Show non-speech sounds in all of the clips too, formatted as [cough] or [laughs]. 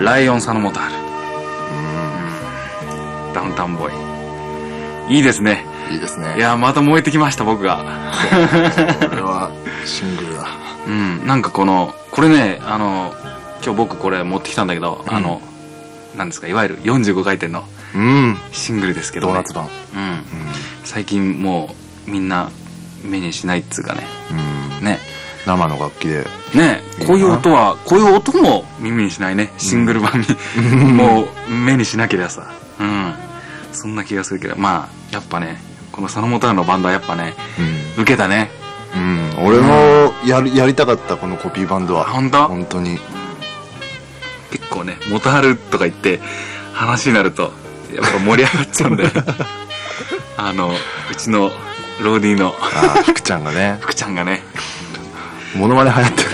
ライオン佐野元春。ダウンタウンボーイ。いいですね。いいですね。いや、また燃えてきました、僕が。これはシングルだ。うん、なんかこの、これね、あの、今日僕これ持ってきたんだけど、あの、なんですか、いわゆる45回転のうん。シングルですけど、ね、ドーナツ版。うん。最近もう、みんな、目にしないっつうかね。うん。ね。生の楽器で。ねこういう音は、こういう音も耳にしないね。シングル版に、[laughs] もう目にしなければさ。うん。そんな気がするけど、まあ、やっぱね、この佐野元春のバンドはやっぱね、うん。受けたね。うん。俺もやり、やりたかった、このコピーバンドは。本当？本当に。結構ね、元春とか言って話になると、やっぱ盛り上がっちゃうんだよね。[laughs] あの、うちのローディーの福ちゃんがね、福ちゃんがね、[laughs] モノマネ流行ってる。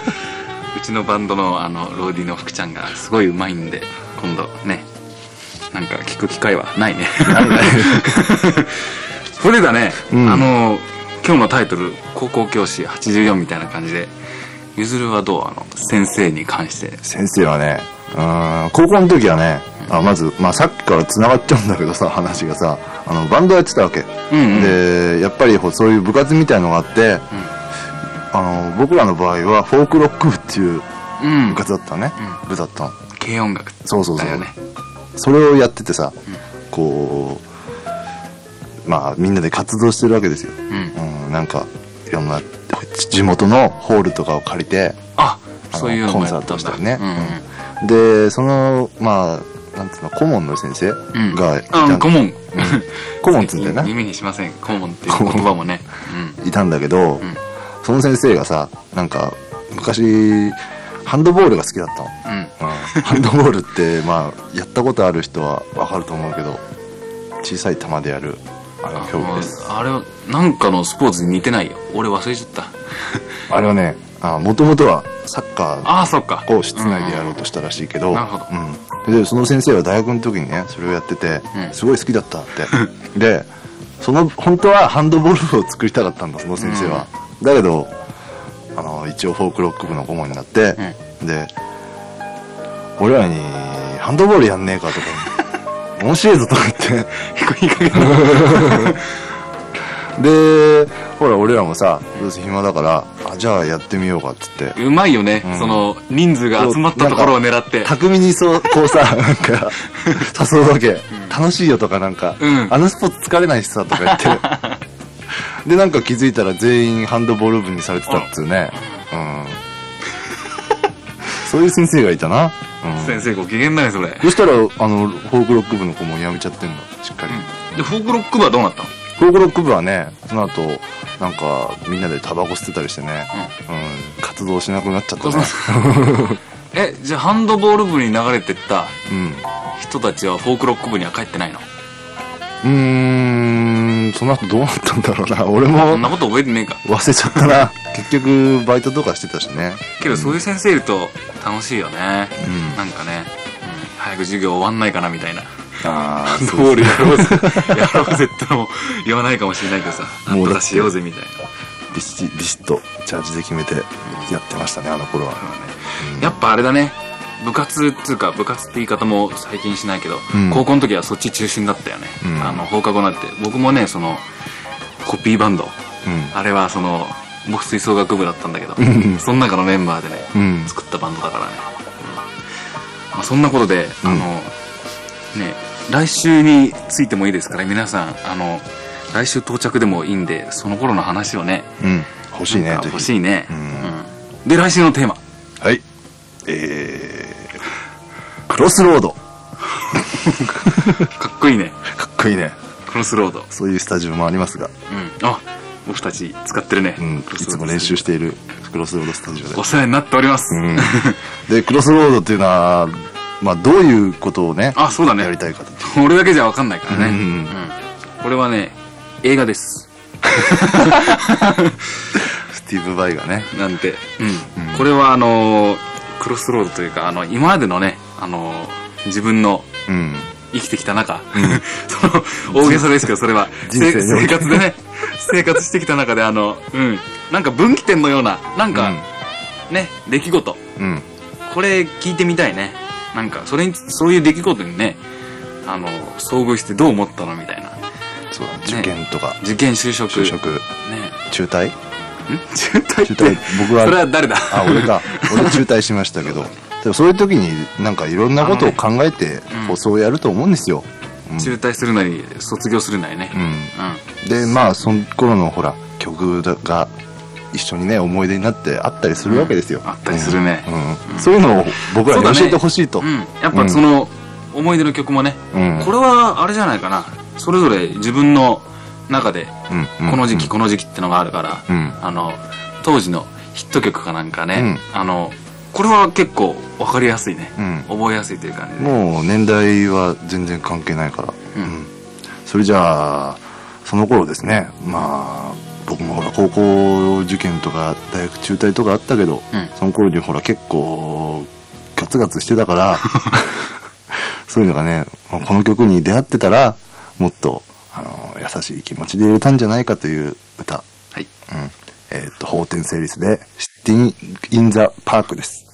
[laughs] うちのバンドのあの、ローディーの福ちゃんがすごい上手いんで、今度ね、なんか聞く機会はないね。それだね、うんあの、今日のタイトル、高校教師84みたいな感じで、ゆずるはどう？あの、先生に関して。先生はね、うん、高校の時はね、あまず、まあさっきから繋がっちゃうんだけどさ、話がさ、あの、バンドやってたわけ。うんうんで、やっぱりほそういう部活みたいのがあって、あの、僕らの場合は、フォークロック部っていううん部。活だったのね。部だったの。軽音楽そうそうそうね。それをやっててさ、こう、まあみんなで活動してるわけですよ。うん。うん、なんか、いろんな地元のホールとかを借りて、あ、そういうコンサートしたりねうんで、その、まあ、なんつうの、顧問の先生うん。がいたあ、ん顧問。顧問っつうんだよな。[laughs] 耳にしません。顧問っていう言葉もね。いたんだけど、んその先生がさ、なんか、昔、ハンドボールが好きだったの。うん。ハンドボールって、まあ、やったことある人はわかると思うけど、小さい球でやる、あの、競技です。あれは、なんかのスポーツに似てないよ。俺忘れちゃった。[laughs] あれはね、あもともとはサッカー。を室内でやろうとしたらしいけど、なるほどうん、でその先生は大学の時にねそれをやってて、うんすごい好きだったってでその本当はハンドボールを作りたかったんだその先生は、だけどあの一応フォークロック部の顧問になって、で俺らにハンドボールやんねえかとか [laughs] 面白いぞとか言ってでほら俺らもさどうせ暇だからあじゃあやってみようかっつってうまいよね、うんその、人数が集まったところを狙って。巧みにそう、こうさ、なんか、[laughs] 誘うわけ。楽しいよとかなんか、うんあのスポーツ疲れないしさとか言って。で、なんか気づいたら全員ハンドボール部にされてたっつうね。うん。そういう先生がいたな。うん。先生ご機嫌だね、それ。そしたら、あの、フォークロック部の子も辞めちゃってんの、しっかり。で、フォークロック部はどうなったの？フォークロック部はね、その後、なんか、みんなでタバコ吸ってたりしてね、うん、活動しなくなっちゃったね。[laughs] え、じゃあハンドボール部に流れてったうん。人たちはフォークロック部には帰ってないの？うーん、その後どうなったんだろうな。俺そもんなこと覚えてねえか。忘れちゃったな。結局、バイトとかしてたしね。けどそういう先生いると楽しいよね。うんなんかね、うん早く授業終わんないかなみたいな。あハンドボールやろうぜ、やろうぜってのも言わないかもしれないけどさ、もうだってとかしようぜみたいな。ビシッ、ビシッと、ジャージで決めてやってましたね、あの頃は。やっぱあれだね、部活っていうか、部活って言い方も最近しないけど、うん高校の時はそっち中心だったよね。うんあの、放課後になって。僕もね、その、コピーバンド。うん。あれはその、僕吹奏楽部だったんだけど、んその中のメンバーでね、うん。作ったバンドだからね。うんまあ、そんなことで、うんあの、ね、来週についてもいいですから、皆さん、あの、来週到着でもいいんで、その頃の話をね、うん。欲しいね欲しいね、うんうんで、来週のテーマ。はい。えー、クロスロード。[laughs] かっこいいね。かっこいいね。クロスロード。そういうスタジオもありますが、うん。あ、僕たち使ってるね。うん。いクロスロードつも練習しているクロスロードスタジオでお。世話になっております。うん。で、クロスロードっていうのは、まあ、どういうことをね、あ、そうだねや。りたいかと。俺だけじゃわかんないからね。うんうんこれはね、映画です。[laughs] スティーブ・バイがね、なんて。うん。うんこれはあのークロスロードというか、あの、今までのね、あのー自分のうん。生きてきた中、[laughs] その、大げさですけど、それは、人生活でね、生活してきた中で、あの、うん、なんか分岐点のような、なんか、ね、出来事。うん。これ聞いてみたいね。なんか、それに、そういう出来事にね、あの、遭遇してどう思ったのみたいな。そうだ受験とか、受験、就職。就職。ね。中退？ん？中退中退。僕はそれは誰だ？あ俺か。俺中退しましたけどでもそういう時になんかいろんなことを考えてうん放送をやると思うんですよ、うん。中退するなり、卒業するなりね。うん。うん。でまあその頃のほら曲が一緒にね思い出になってあったりするわけですよ、あったりするね。うん。そういうのを僕らに教えてほしいと。うん。やっぱその、思い出の曲もね、うん。これはあれじゃないかな。それぞれ自分の中で、この時期、この時期ってのがあるから、うん。あの、当時のヒット曲かなんかね、うん。あの、これは結構わかりやすいね。うん。覚えやすいという感じで。もう年代は全然関係ないから、うん。それじゃあその頃ですね。まあ僕もほら高校受験とか大学中退とかあったけど、うん。その頃にほら結構ガツガツしてたから [laughs] そういうのがねまあこの曲に出会ってたらもっとあの優しい気持ちで入れたんじゃないかという歌、はい。うん。えっと法天成立で「シティ・イン・ザ・パーク」です